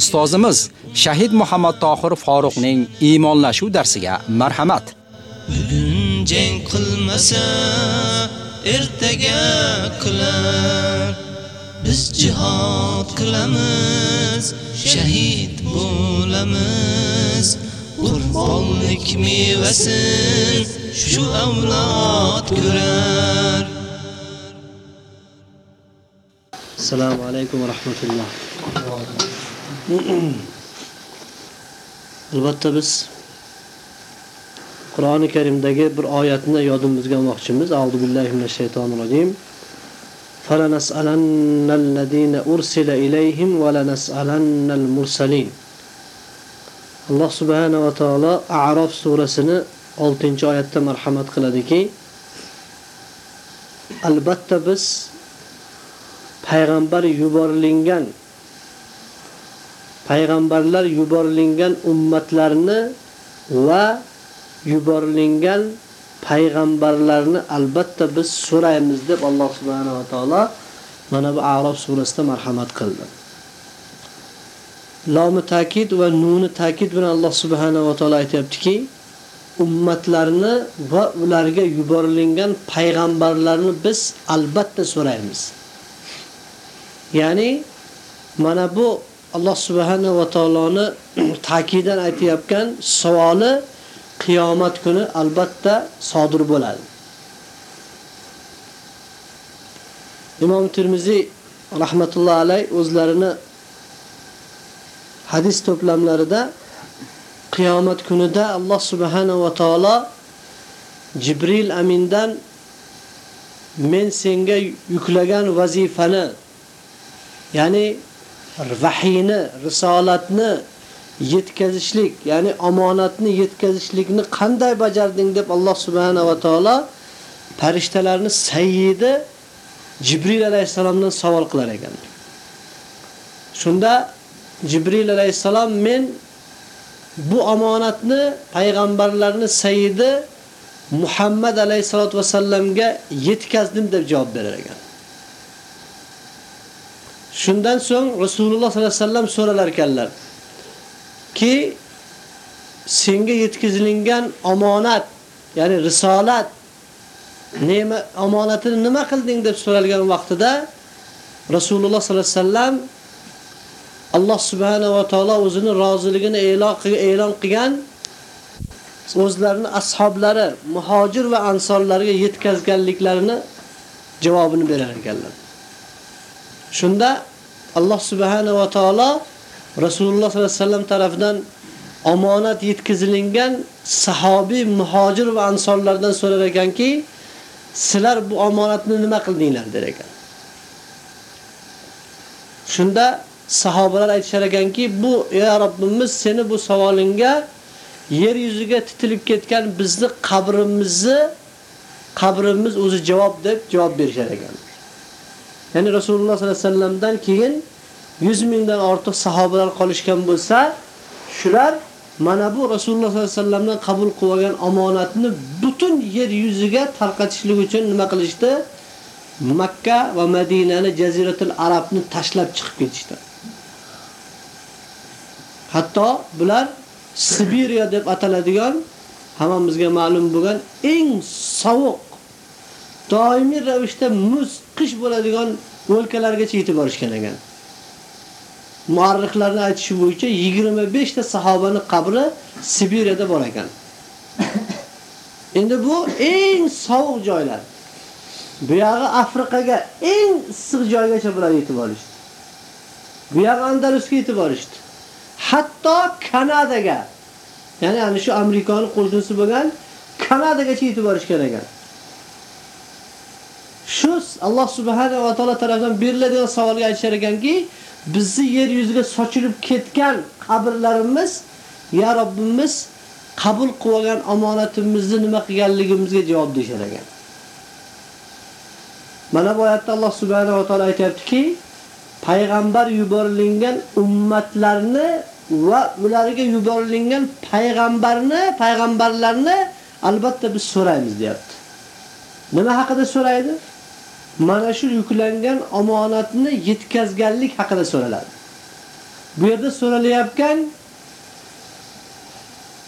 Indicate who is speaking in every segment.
Speaker 1: Ustozimiz Shahid Muhammad Tohir Faruqning iymonlashuv darsiga marhamat.
Speaker 2: Bugun jang qilmasa, ertaga qilar. Biz jihad qilamiz, shahid bo'lamiz. Qurbonlik mevasin shu avlod ko'rar.
Speaker 3: Assalomu alaykum va rahmatulloh. Albatta biz Qur'oni Karimdagi bir oyatni yodimizga olmoqchimiz. A'udhu billahi minash shaytonir rojim. فَلَنَسْأَلَنَّ الَّذِينَ أُرْسِلَ إِلَيْهِمْ وَلَنَسْأَلَنَّ الْمُرْسَلِينَ Alloh subhanahu va taolo A'rof surasini 6-oyatda marhamat qiladiki, albatta biz payg'ambar yuborilgan payg'ambarlar yuborilgan ummatlarni va yuborilgan payg'ambarlarni albatta biz so'raymiz deb Alloh subhanahu va taolo mana bu A'rof surasida marhamat qildi. Lomi ta'kid va nuni ta'kid bilan Alloh subhanahu va taolo aytayaptiki, ummatlarni va ularga yuborilgan payg'ambarlarni biz albatta so'raymiz. Ya'ni mana bu Alloh subhanahu va taoloni ta'kidan aytayotgan savoli qiyomat kuni albatta sodir bo'ladi. Imom Tirmiziy rahmatullohi alayh o'zlarini hadis to'plamlarida qiyomat kunida Alloh subhanahu va taolo Jibril amindan men senga yuklagan vazifani ya'ni vahiyni, risolatni yetkazishlik, ya'ni omonatni yetkazishlikni qanday bajarding deb Alloh subhanahu va taolo farishtalarni sayyidi Jibril alayhisalomdan savol qilar ekan. Shunda Jibril alayhisalom men bu omonatni payg'ambarlarni sayyidi Muhammad alayhisolatu vasallamga yetkazdim deb javob berar ekan. Shundan so'ng Rasululloh sollallohu alayhi vasallam so'ralar ekanlar ki senga yetkazilgan omonat, ya'ni risolat nima omonatini nima qilding deb so'ralgan vaqtida Rasululloh sollallohu alayhi vasallam Alloh subhanahu va taolo o'zini roziligini e'lon e'lon qilgan o'zlarini ashablari, muhojir va ansorlarga yetkazganliklarini javobini berar ekanlar. Shunda Alloh subhanahu va taolo Rasululloh sollallohu alayhi vasallam tomonidan omonat yetkazilgan sahobiy, muhojir va ansorlardan so'rar ekanki, sizlar bu omonatni nima qildinglar der ekan. Shunda sahobalar aytishar ekanki, bu ya Robbimiz seni bu savolingga yer yuziga titilib ketgan bizni qabrimizni qabrimiz o'zi javob deb javob berishar ekan. Ya'ni Rasululloh sollallohu alayhi vasallamdan keyin 100 mingdan ortiq sahobalar qolishgan bo'lsa, shular mana bu Rasululloh sollallohu alayhi vasallamdan qabul qilgan omonatni butun yer yuziga tarqatishlik uchun nima qilishdi? Makka va Madinani jaziratul Arabni tashlab chiqib ketishdi. Hatto bular Sibiriya deb ataladigan hammamizga ma'lum bo'lgan eng sovuq doimiy ravishda muz qish bo'ladigan o'lkalargacha yetib borishgan ekan. Muarrixlarning aytishi bo'yicha 25 ta sahobaning qabri Sibiriyada bor ekan. Endi bu eng sovuq joylar. Bu yog'i Afrikaga eng issiq joygacha bular yetib borishdi. Bu yog'i Andalusga yetib borishdi. Hatto Kanadaga, ya'ni ana shu Amerikaning qo'shnisi bo'lgan Kanadagacha yetib borishgan ekan. Shu Alloh subhanahu va taolo tomonidan beriladigan savolga aytishar ekanki, bizni yer yuziga sochilib ketgan qabrlarimiz ya Robbimiz qabul qilgan omonatimizni nima qilganligimizga javob berishar ekan. Mana bu oyatda Alloh subhanahu va taolo aytayaptiki, payg'ambar yuborilgan ummatlarni va ularga yuborilgan payg'ambarni, payg'ambarlarni albatta biz so'raymiz, deyapti. Nima haqida so'raydi? Mana shu yuklangan omonatni yetkazganlik haqida so'raladi. Bu yerda so'ralayotgan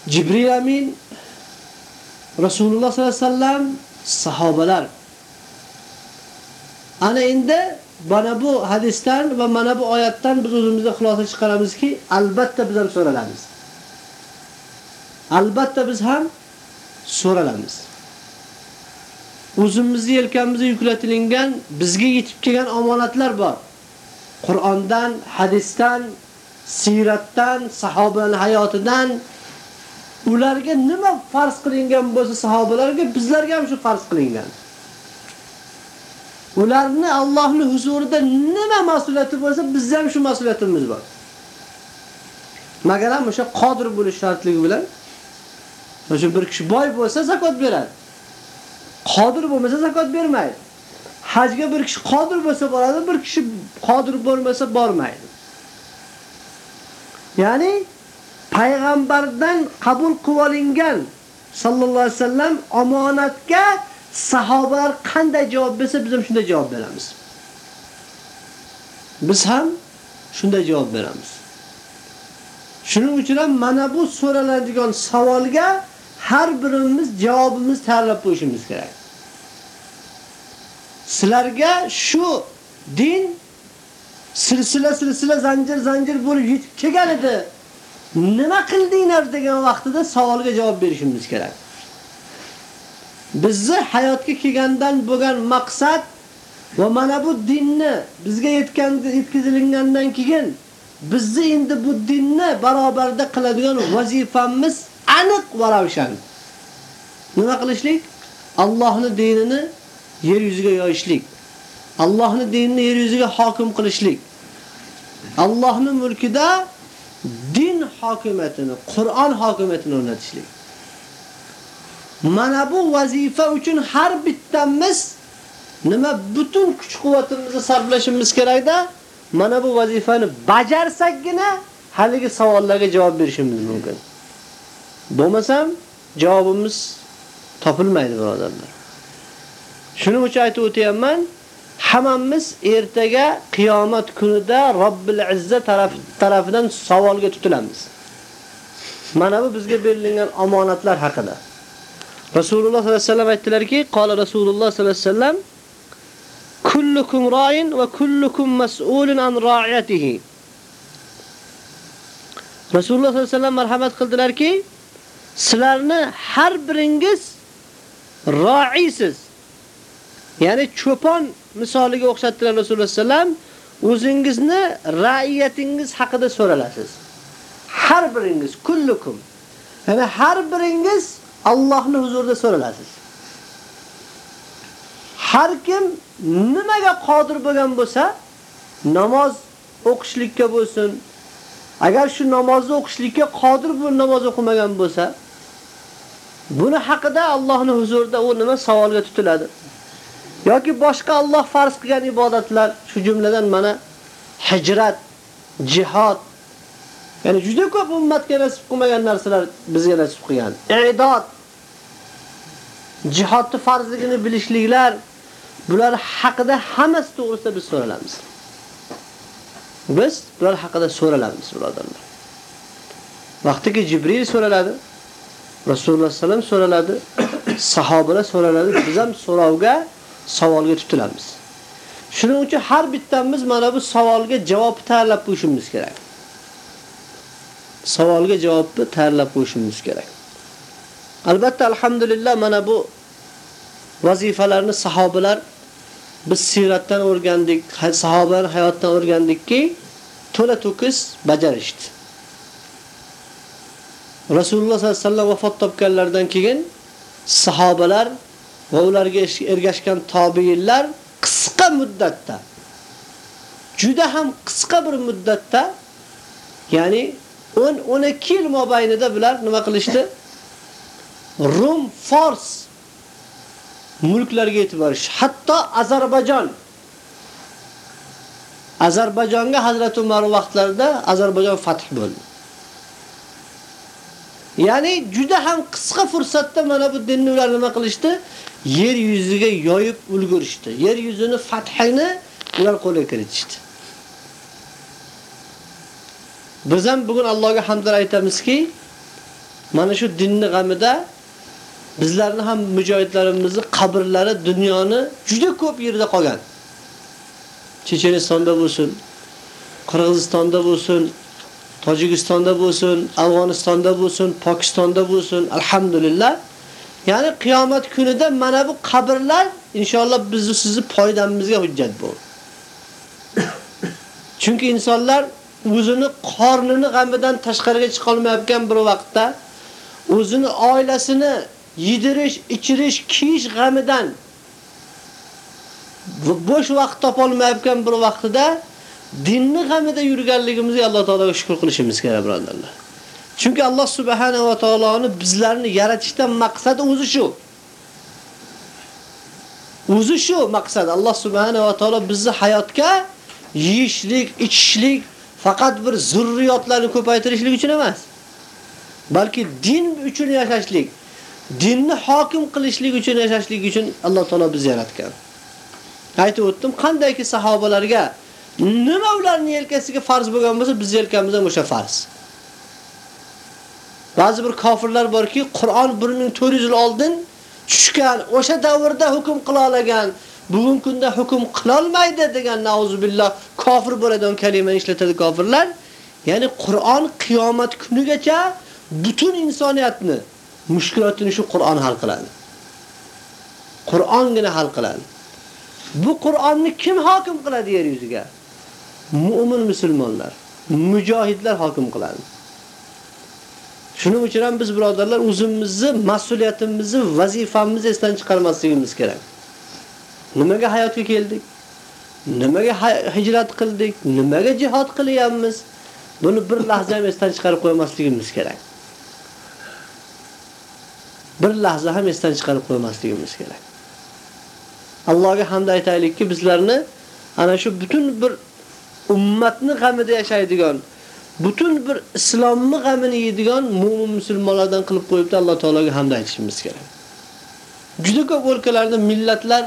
Speaker 3: Jibril amin Rasululloh sollallohu alayhi vasallam sahobalar Ana endi mana bu hadisdan va mana bu oyatdan biz o'zimizga xulosa chiqaramizki, albatta biz ham so'ralamiz. Albatta biz ham so'ralamiz. O'zimizning yelkamizga yuklatilgan, bizga yetib kelgan omonatlar bor. Qur'ondan, hadisdan, siratdan, sahobalar hayotidan ularga nima farz qilingan bo'lsa sahobalarga bizlarga ham shu farz qilingan. Ularni Allohning huzurida nima mas'uliyati bo'lsa, bizda ham shu mas'uliyatimiz bor. Magar ham o'sha qodir bo'lish shartligi bilan o'sha bir kishi boy bo'lsa zakot beradi. Qodir bo'lmasa zakot bermaydi. Hajga bir kishi qodir bo'lsa boradi, bir kishi qodir bo'lmasa bormaydi. Ya'ni payg'ambardan qabul qilib olingan sallallohu alayhi vasallam omonatga sahobalar qanday javob bersa, biz ham shunday javob beramiz. Biz ham shunday javob beramiz. Shuning uchun ham mana bu so'raladigan savolga har birimiz javobimiz tayyorlab qo'yishimiz kerak. Sizlarga shu din silsila silsila zanjir zanjir bo'lib yetib kelgan edi. Nima qildinglar degan vaqtida savolga javob berishimiz kerak. Bizni hayotga kelgandan bo'lgan maqsad va mana bu dinni bizga yetgan yetkazilgandan keyin bizni endi bu dinni barobarda qiladigan vazifamiz aniq va ravshan. Nima qilishlik? Allohning dinini yer yuziga yoyishlik. Allohning dinini yer yuziga hokim qilishlik. Allohning mulkida din hokimiyatini, Qur'on hokimiyatini o'rnatishlik. Mana bu vazifa uchun har bittamiz nima butun kuch-quvvatimizni sarflashimiz kerakda, mana bu vazifani bajarsakgina haligi savollarga javob berishimiz mumkin. Bo'lmasam javobimiz topilmaydi, birodarlar. Shuning uchun aytib o'tayapman, hammamiz ertaga qiyomat kunida Robbil Izza taraf tarafidan savolga tutilamiz. Mana bu bizga berilgan omonatlar haqida. Rasululloh sollallohu alayhi vasallam aytdilarki, qala Rasululloh sollallohu alayhi vasallam kullukum ra'in va kullukum mas'ulun an ra'iyatihi. Rasululloh sollallohu alayhi vasallam marhamat qildilarki, sizlarni har biringiz ra'isiz. Ya'ni cho'pon misoliga o'xshatdilar Rasululloh sallam, o'zingizni ra'iyatingiz haqida so'ralasiz. Har biringiz kullukum. Ya'ni har biringiz Allohning huzurida so'ralasiz. Har kim nimaga qodir bo'lgan bo'lsa, namoz o'qishlikka bo'lsin. Agar shu namozni o'qishlikka qodir bo'lib namoz o'qimagan bo'lsa, buni haqida Allohning huzurida u nima savolga tutiladi. yoki boshqa Alloh farz qilgan ibodatlar, shu jumladan mana hijrat, jihad, Ya'ni juda ko'p ummatga nasib qilmagan narsalar bizga nasib qilgan. I'dod jihodni farzligini bilishliklar bular haqida hammasi to'g'risida biz so'ralamiz. Biz bular haqida so'ralamiz, birodarlar. Vaqtiki Jibril so'raladi, Rasululloh sallam so'raladi, sahobalar so'raladi, biz ham so'rovga, savolga tutilamiz. Shuning uchun har bittamiz mana bu savolga javob tayyorlab qo'yishimiz kerak. savolga javobni tayyorlab qo'yishimiz kerak. Albatta alhamdulillah mana bu vazifalarni sahobalar biz siyratdan o'rgandik, sahobalar hayotdan o'rgandikki, to'la to'kis bajarishdi. Rasululloh sollallohu alayhi vasallam vafot topganlardan keyin sahobalar va ularga ergashgan tobiinlar qisqa muddatda juda ham qisqa bir muddatda ya'ni 10-12 yil mobaynida bular nima qilishdi? Rum, Fors mulklarga yetib borish. Hatto Ozarbayjon Ozarbayjonga Hazrat Umar vaqtlarida Ozarbayjon fath bo'ldi. Ya'ni juda ham qisqa fursatda mana bu dinni ular nima qilishdi? Yer yuziga yoyib ulgurishdi. Yer yuzini fathini ular qo'lga kiritishdi. Biz ham bugun Allohga hamdlar aytamizki, mana shu dinni g'amida bizlarni ham mujohidlarimizni qabrlari dunyoni juda ko'p yerda qolgan. Chechenistonda bo'lsin, Qirg'izistonda bo'lsin, Tojikistonda bo'lsin, Afg'onistonda bo'lsin, Pokistonda bo'lsin, alhamdulillah. Ya'ni qiyomat kunida mana bu qabrlar inshaalloh bizni sizni foydamizga hujjat bo'ladi. Chunki insonlar o'zini qornini g'amidan tashqariga chiqa olmayotgan bir vaqtda o'zini oilasini yidirish, ichirish, kiyish g'amidan bo'sh vaqt topa olmayotgan bir vaqtida dinni g'amida yurganligimizga Alloh taologa shukr qilishimiz kerak, birodarlar. Chunki Alloh subhanahu va taoloni bizlarni yaratishdan maqsadi o'zi shu. O'zi shu maqsad. Alloh subhanahu va taolo bizni hayotga yeyishlik, ichishlik, faqat bir zurriyotlarni ko'paytirishlik uchun emas. Balki din uchun yashashlik, dinni hokim qilishlik uchun yashashlik uchun Alloh taolo bizni yaratgan. Aytib o'tdim, qandayki sahobalarga nima ularning yelkasiga farz bo'lgan bo'lsa, biz yelkamizda o'sha farz. Ba'zi bir kofirlar borki, Qur'on 1400 yil oldin tushgan, o'sha davrda hukm qila olgan, bugungi kunda hukm qila olmaydi degan nauzubillah kofir bo'ladigan kalimani ishlatadi kofirlar. Ya'ni Qur'on qiyomat kunigacha butun insoniyatni mushkulotini shu Qur'on hal qiladi. Qur'ongina hal qiladi. Bu Qur'onni kim hokim qiladi yer yuziga? Mu'min musulmonlar, mujohidlar hokim qiladi. Shuning uchun ham biz birodarlar o'zimizni mas'uliyatimizni, vazifamizni esdan chiqarmasligimiz kerak. Nimaga hayotga keldik? Nimaga hijrat qildik? Nimaga jihad qilyapmiz? Buni bir lahza ham esdan chiqarib qo'ymasligimiz kerak. Bir lahza ham esdan chiqarib qo'ymasligimiz kerak. Allohga hamd aytaylikki, bizlarni ana shu butun bir ummatni g'amida yashaydigan, butun bir islomni g'amini yeydigan mu'min musulmonlardan qilib qo'yibdi. Alloh taologa hamd aytishimiz kerak. Juda ko'p o'lkalarda millatlar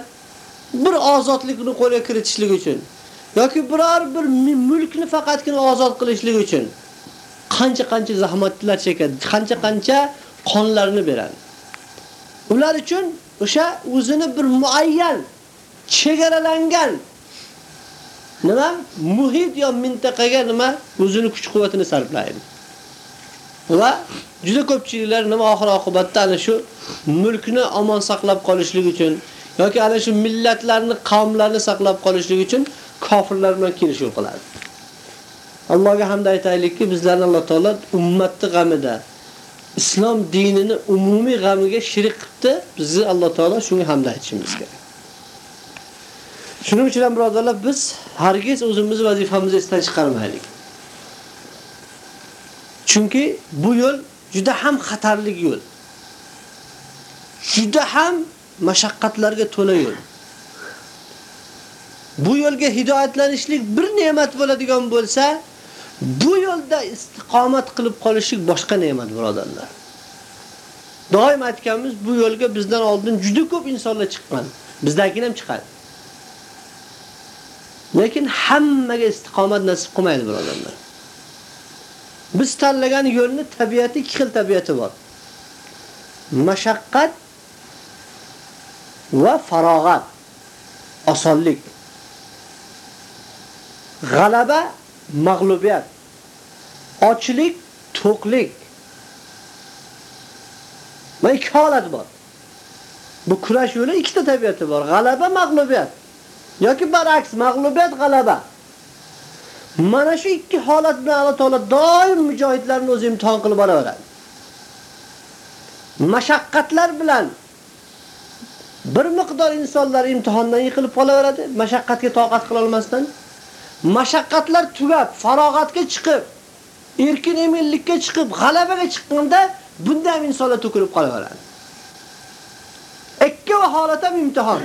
Speaker 3: bir ozodlikni qo'lga kiritishlik uchun yoki biror bir mulkni faqatgina ozod qilishlik uchun qancha-qancha zahmatlar chekadi, qancha-qancha qonlarini beradi. Ular uchun o'sha o'zini bir muayyan chegaralangan nima muhit yo mintaqaga nima o'zini kuch-quvvatini sarflaydi. Va juda ko'pchiliklar nima oxir oqibatda ana shu mulkni omon saqlab qolishlik uchun yoki ana shu millatlarni, qavmlarni saqlab qolishlik uchun kofirlar bilan kelishuv qiladi. Allohga hamd aytaylikki, bizlarni Alloh taolo ummatni g'amida islom dinini umumiy g'amiga shirik qildi. Bizni Alloh taolo shunga hamd aytishimiz kerak. Shuning uchun ham birodarlar biz hargiz o'zimiz vazifamizni esdan chiqarmaylik. Chunki bu yo'l juda ham xatarli yo'l. Juda ham mashaqqatlarga to'la yo'l. Bu yo'lga hidoyatlanishlik bir ne'mat bo'ladigan bo'lsa, bu yo'lda istiqomat qilib qolishlik boshqa ne'mat, birodarlar. Doim aytganmiz, bu yo'lga bizdan oldin juda ko'p insonlar chiqqan. Bizdagilar ham chiqadi. Lekin hammaga istiqomat nasib qilmaydi, birodarlar. Biz tanlagan yo'lni tabiati ikki xil tabiati bor. Mashaqqat va farog'at, osonlik. G'alaba, mag'lubiyat. Ochlik, to'qlik. Mana ikki holat bor. Bu kurash yo'li ikkita tabiati bor. G'alaba, mag'lubiyat. Yoki baraks, mag'lubiyat, g'alaba. Mana shu ikki holat bilan Alloh taolo doim mujohidlarni o'zi imtihon qilib boraveradi. Mashaqqatlar bilan bir miqdor insonlar imtihondan yiqilib qolaveradi, mashaqqatga toqat qila olmasdan. Mashaqqatlar tugab, farog'atga chiqib, erkin eminlikka chiqib, g'alabaga chiqqanda bunda ham insonlar to'kilib qolaveradi. holat ham imtihon.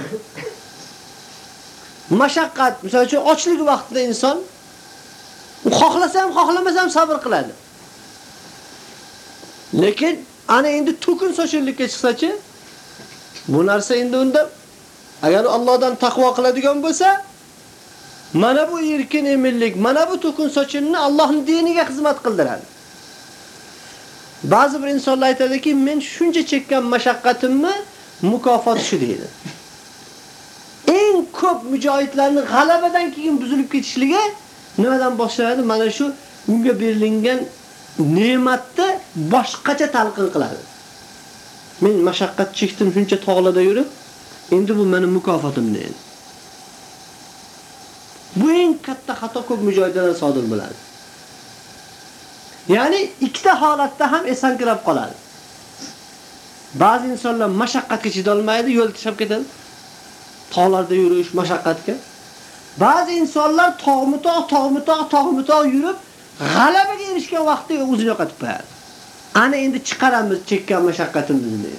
Speaker 3: Mashaqqat, misol uchun ochlik vaqtida inson xohlasa ham, xohlamasa ham sabr qiladi. Lekin ana endi to'kin sochillikka chiqsa-chi, bu narsa endi unda agar Allohdan taqvo qiladigan bo'lsa, mana bu erkin emillik, mana bu to'kin sochinni Allohning diniga xizmat qildiradi. Ba'zi bir insonlar aytadiki, men shuncha chekkan mashaqqatimni mukofoti shu deydi. Eng ko'p mujohidlarning g'alabadan keyin buzilib ketishligi nimadan boshlanadi? Mana shu unga berilgan ne'matni boshqacha talqin qiladi. Men mashaqqat chekdim shuncha tog'larda yurib, endi bu meni mukofotim deydi. Bu eng katta xato ko'p mujohidlardan sodir bo'ladi. Ya'ni ikkita holatda ham esankirab qoladi. Ba'zi insonlar mashaqqatga chida olmaydi, yo'l tashlab ketadi. Tog'larda yurish mashaqqatga. Ba'zi insonlar tog'mi-tog', tog'mi-tog', tog'mi-tog' yurib, g'alabaga erishgan vaqtda o'zini yo'qotib qo'yadi. Ana endi chiqaramiz chekkan mashaqqatimizni.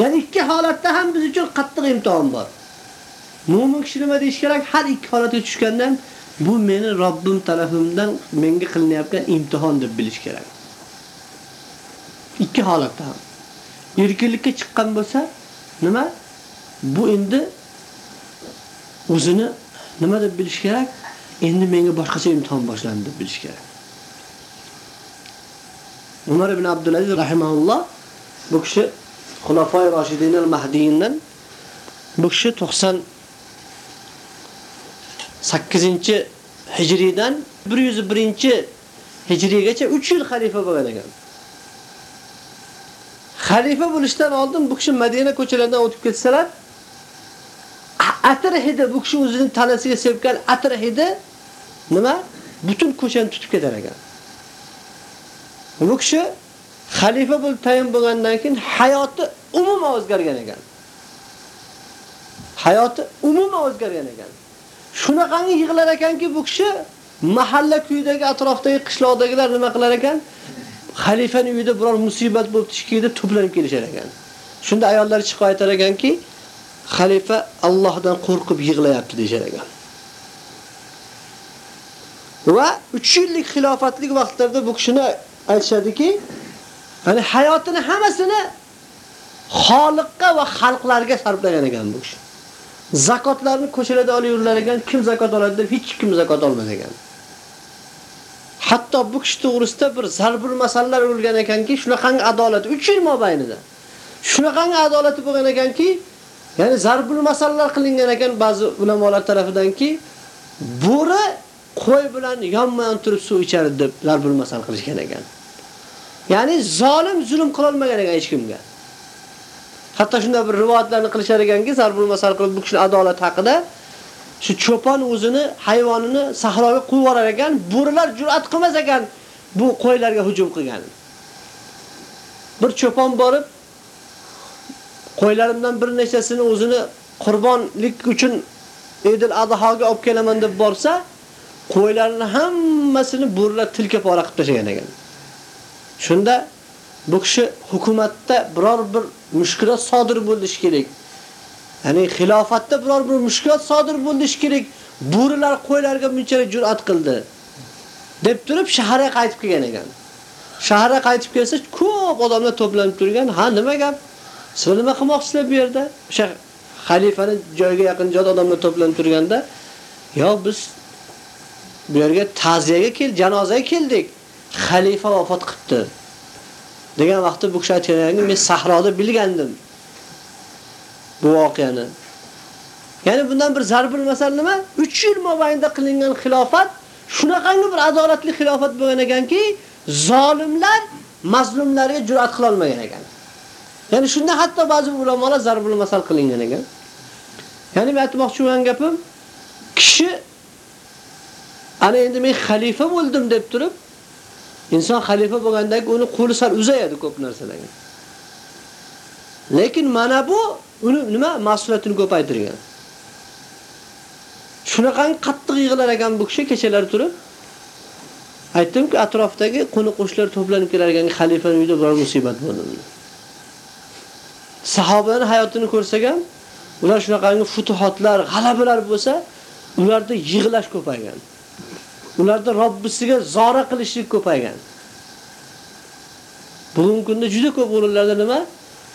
Speaker 3: Ya'ni ikki holatda ham biz uchun qattiq imtihon bor. Mo'min kishi nima deish kerak? Har ikki holatga tushgandan bu meni Robbim tarafimdan menga qilinayotgan imtihon deb bilish kerak. Ikki holatda ham. Erkinlikka chiqqan bo'lsa, nima? Bu endi o'zini nima deb bilish kerak? Endi menga boshqacha imtihon boshlandi deb bilish kerak. Umar ibn Abdulaziz rahimahulloh bu kishi Xulafoi Roshidin al-Mahdiyindan bu kishi 90 8 hijriydan 101 hijriygacha 3 yil xalifa bo'lgan ekan. Xalifa bo'lishdan oldin bu kishi Madina ko'chalaridan o'tib ketsalar, atir hidi bu kishi o'zining tanasiga sepgan atir hidi nima? Butun ko'chani tutib ketar ekan. Bu kishi xalifa bo'lib tayin bo'lgandan keyin hayoti umuman o'zgargan ekan. Hayoti umuman o'zgargan ekan. Shunaqangi yig'lar ekanki bu kishi mahalla kuyidagi atrofdagi qishloqdagilar nima qilar ekan? Xalifani uyida biror musibat bo'lib tushganda to'planib kelishar ekan. Shunda ayollar chiqib aytar ekanki, xalifa Allohdan qo'rqib yig'layapti deyshar ekan. Va 3 yillik xilofatlik vaqtlarda bu kishini aytishadiki, ya'ni hayotini hammasini Xoliqqa va xalqlarga sarflagan ekan bu kishi. Zakotlarni ko'chalarda olib yurilar ekan, kim zakot oladi deb hech kim zakot olmas ekan. Hatto bu kishi to'g'risida bir zarbul masallar urilgan ekanki, shunaqangi adolat 3 yil mobaynida. Shunaqangi adolati bo'lgan ekanki, ya'ni zarbul masallar qilingan ekan ba'zi ulamolar tomonidanki, bo'ri qo'y bilan yonma-yon turib suv ichar deb zarbul masal qilishgan ekan. Ya'ni zolim zulm qila olmagan ekan hech kimga. Hatto shunda bir rivoyatlarni qilishar ekanki, zarbul masal qilib bu kishi adolat haqida shu cho'pon o'zini hayvonini sahroga qo'yib yuborar ekan, bo'rilar jur'at qilmas ekan bu qo'ylarga hujum qilgan. Bir cho'pon borib qo'ylarimdan bir nechasini o'zini qurbonlik uchun Eidil Adhoga olib kelaman deb borsa, qo'ylarning hammasini bo'rilar tilka pora qilib tashlagan ekan. Shunda bu kishi hukumatda biror bir mushkilat sodir bo'lishi kerak. Ya'ni xilofatda biror bir mushkilat sodir bo'lishi kerak. Bo'rilar qo'ylarga bunchalik jur'at qildi. deb turib shaharga qaytib kelgan ekan. Shaharga qaytib kelsa, ko'p odamlar to'planib turgan. Ha, nima gap? Siz nima qilmoqchisizlar bu yerda? O'sha xalifaning joyiga yaqin joyda odamlar to'planib turganda, "Yo, biz bu yerga ta'ziyaga kel, janozaga keldik. Xalifa vafot qildi." degan vaqtda bu kishi aytganki, men sahroda bilgandim bu voqeani. Ya'ni bundan bir zarbul masal nima? 3 yil mobaynida qilingan xilofat shunaqangi bir adolatli xilofat bo'lgan ekanki, zolimlar mazlumlarga jur'at qila olmagan ekan. Ya'ni shunda hatto ba'zi ulamolar zarbul masal qilingan ekan. Ya'ni men aytmoqchi bo'lgan gapim, kishi ana endi men xalifa bo'ldim deb turib, inson xalifa bo'lgandagi uni qo'li sal uzayadi ko'p narsalarga. Lekin mana bu uni nima mas'uliyatini ko'paytirgan. Shunaqangi qattiq yig'lar ekan bu kishi kechalar turib. Aytdimki, atrofdagi qo'ni-qo'shlar to'planib kelar ekan xalifaning uyida biror musibat bo'ldi. sahobaning hayotini ko'rsak ham, ular shunaqangi futuhotlar, g'alabalar bo'lsa, ularda yig'lash ko'paygan. Ularda Robbisiga zora qilishlik ko'paygan. Bugungi kunda juda ko'p o'rinlarda nima?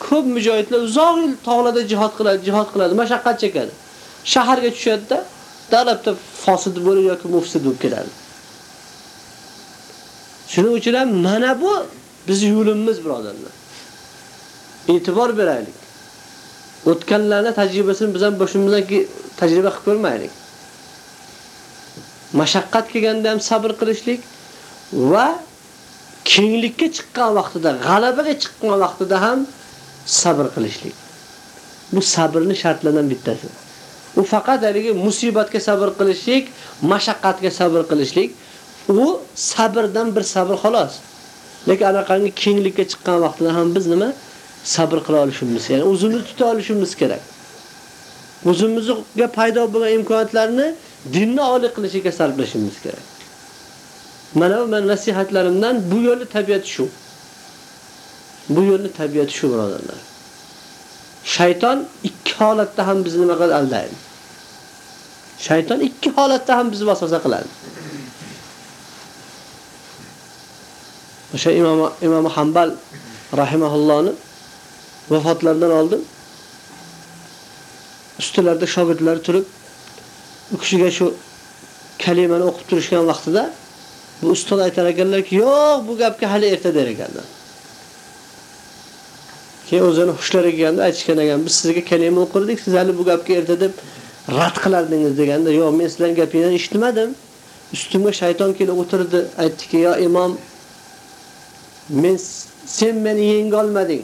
Speaker 3: Ko'p mujohidlar uzoq yil tog'larda jihad qiladi, jihad qiladi, mashaqqat chekadi. Shaharga tushadi-da, davlatda fosid bo'lib yoki mufsid bo'lib keladi. Shuning uchun ham mana bu bizning yo'limiz, birodarlar. E'tibor beraylik. O'tganlarning tajribasini biz ham boshimizdan tajriba qilib ko'rmaylik. Mashaqqat kelganda ham sabr qilishlik va kenglikka chiqqan vaqtida, g'alabaga chiqqan vaqtida ham sabr qilishlik. Bu sabrni shartlaridan bittasi. U faqat haligi musibatga sabr qilishlik, mashaqqatga sabr qilishlik, u sabrdan bir sabr xolos. Lekin anaqangi kenglikka chiqqan vaqtida ham biz nima sabr qila olishimiz, ya'ni o'zimizni tuta olishimiz kerak. O'zimizga paydo bo'lgan imkoniyatlarni dinni oliy qilishga sarflashimiz kerak. Mana bu men nasihatlarimdan bu yo'li tabiat shu. Bu yo'lni tabiati shu birodarlar. Shayton ikki holatda ham bizni nima qiladi aldaydi. Shayton ikki holatda ham bizni vasvasa qiladi. O'sha imom imom Hanbal rahimahullohni vafotlaridan oldin ustilarda shogirdlar turib u kishiga shu kalimani o'qib turishgan vaqtida bu ustoz aytar ekanlarki, "Yo'q, bu gapga hali erta der ekanlar." Keyin o'zini xushlariga kelganda aytishgan ekan, "Biz sizga kalima o'qirdik, siz hali bu gapga erta deb rad qilardingiz" deganda, "Yo'q, men sizlarning gapingizdan eshitmadim." Ustimga shayton kelib o'tirdi, aytdiki, yo imom, men sen meni yenga olmading.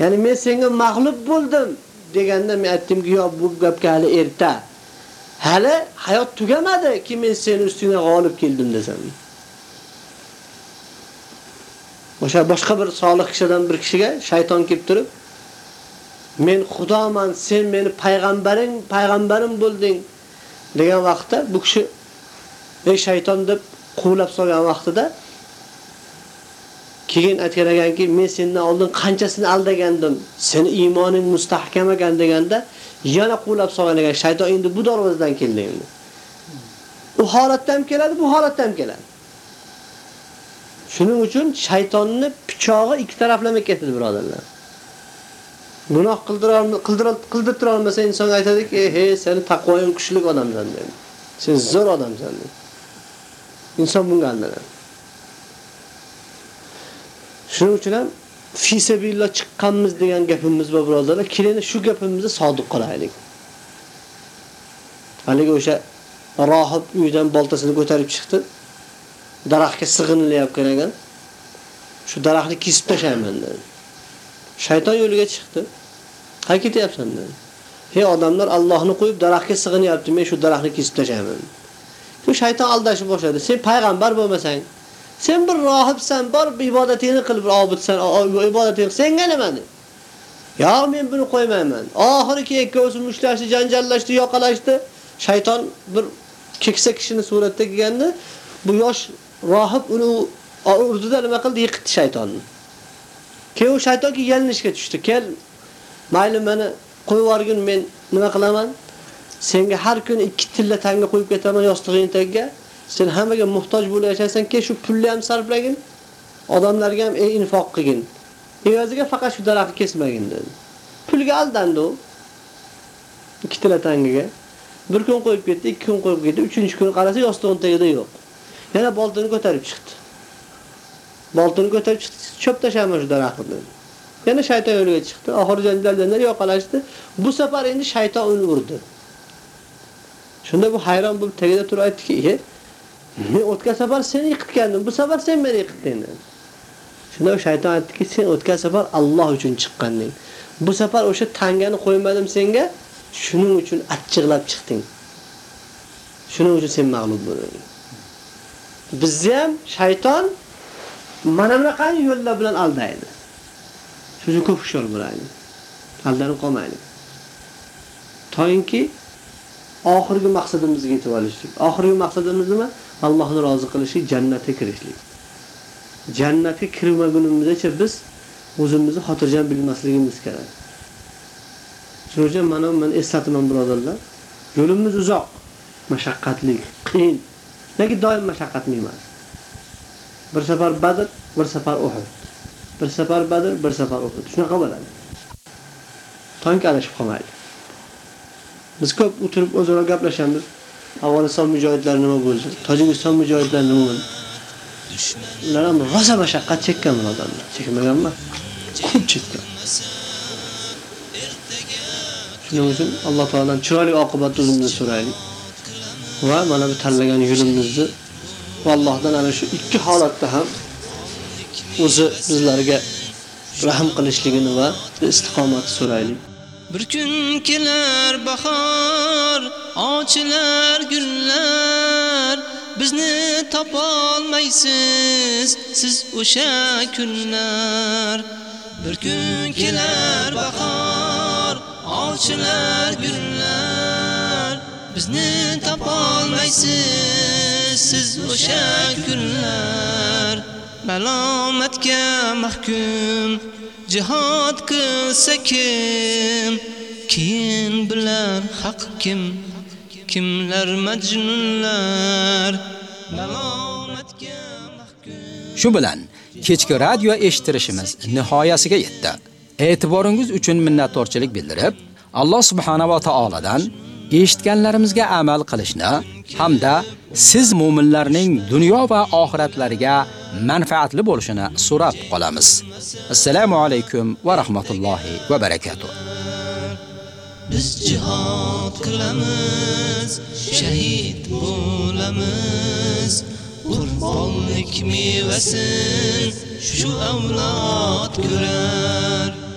Speaker 3: Ya'ni men senga mag'lub bo'ldim." deganda men aytdimki, "Yo'q, bu gapga hali erta." Hali hayot tugamadi ki men seni ustingdan g'olib keldim desam. O'sha boshqa bir solih kishidan bir kishiga shayton kelib turib, men xudoman, sen meni payg'ambaring, payg'ambarim bo'lding degan vaqtda bu kishi ey shayton deb quvlab solgan vaqtida keyin aytgan ekanki, men sendan oldin qanchasini aldagandim, seni iymoning mustahkam ekan deganda yana quvlab solgan ekan. Shayton endi bu darvozadan keldi endi. U holatda ham keladi, bu holatda ham keladi. Shuning uchun shaytonni pichog'i ikki taraflama ketadi, birodarlar. Gunoh qildira qildirib tura olmasa inson aytadiki, eh, "He, seni taqvoing kuchli odamsan" dedi. Sen zo'r odamsan dedi. Inson bunga aldanadi. Shuning uchun ham fi sabilillah chiqqanmiz degan gapimiz bor birodarlar. Keling shu gapimizga sodiq qolaylik. Haligi o'sha rohib uydan boltasini ko'tarib chiqdi. Daraxtga sig'inilayotgan ekan. Shu daraxtni kesib tashlayman dedi. Shayton yo'liga chiqdi. Qay ketyapsan dedi. Hey odamlar Allohni qo'yib daraxtga sig'inyapti, men shu daraxtni kesib tashlayman. Shu shayton aldashib boshladi. Sen payg'ambar bo'lmasang, Sen bir rohibsan, bor ibodatingni qilib obidsan, ibodating senga nima dedi? Yo, men buni qo'ymayman. Oxirgi ikkovsi mushlashdi, janjallashdi, yoqalashdi. Shayton bir keksa kishini suratda kelganda, bu yosh rohib uni urdida nima qildi? Yiqitdi shaytonni. Keyin u shaytonga yalinishga tushdi. Kel, mayli meni qo'yib yuborgin, men nima qilaman? Senga har kuni ikki tilla tanga qo'yib ketaman yostig'ing tagiga. Sen hammaga muhtoj bo'lib yashaysan-ki, shu pulni ham sarflagin, odamlarga ham ey infoq qilgin. Evaziga faqat shu daraxtni kesmagin dedi. Pulga aldandi u. Ikkita tangaga. Bir kun qo'yib ketdi, ikki kun qo'yib ketdi, uchinchi kun qarasa yostig'in tagida yo'q. Yana boltini ko'tarib chiqdi. Boltini ko'tarib chiqdi, cho'p tashlamoq shu daraxtni. Yana shayton yo'liga chiqdi. Oxiri janjaldan yo'qolashdi. Bu safar endi shayton uni urdi. Shunda bu hayron bo'lib tagida turib aytdiki, e, Men o'tgan safar seni yiqitgandim, bu safar sen meni yiqitding. Shunda shayton aytdiki, sen o'tgan safar Alloh uchun chiqqanding. Bu safar o'sha tangani qo'ymadim senga, shuning uchun achchiqlab chiqding. Shuning uchun sen mag'lub bo'lding. Bizni ham shayton mana bunaqangi yo'llar bilan aldaydi. Shuning ko'p hushyor bo'laylik. Aldanib qolmaylik. Toyinki oxirgi maqsadimizga yetib olishlik. Oxirgi maqsadimiz nima? Allohni rozi qilishlik, jannatga kirishlik. Jannatga kirmagunimizcha biz o'zimizni xotirjam bilmasligimiz kerak. Shuning uchun mana men eslataman birodarlar, yo'limiz uzoq, mashaqqatli, qiyin. Nega doim mashaqqatli emas? Bir safar Badr, bir safar Uhud. Bir safar Badr, bir safar Uhud. Shunaqa bo'ladi. Tank alishib qolmaydi. Biz ko'p o'tirib o'zaro gaplashamiz. Afg'oniston mujohidlari nima bo'ldi? Tojikiston mujohidlari nima bo'ldi? Ular ham rosa mashaqqat chekkan odamlar. Chekmaganmi? Ko'p chekkan. Shuning uchun Alloh taoladan chiroyli oqibatni o'zimizga so'raylik. Va mana bu tanlagan yo'limizni Allohdan ana shu ikki holatda ham o'zi bizlarga rahm qilishligini va istiqomat so'raylik.
Speaker 2: Bir kun kelar bahor, ochilar gullar, bizni topa olmaysiz siz o'sha kunlar. Bir kun kelar bahor, ochilar gullar, bizni topolmaysiz siz o'sha kunlar. Malomatga mahkum jihad qilsa kim keyin bilar haq kim kimlar majnunlar malomatga mahkum
Speaker 1: Shu bilan kechki radio eshitirishimiz nihoyasiga yetdi. E'tiboringiz uchun minnatdorchilik bildirib, Alloh subhanahu va taoladan eshitganlarimizga amal qilishni hamda siz mu'minlarning dunyo va oxiratlariga manfaatli bo'lishini so'rab qolamiz. Assalomu alaykum va rahmatullohi va barakatuh.
Speaker 2: biz jihad qilamiz shahid bo'lamiz qurbonlik mevasin shu avlod ko'rar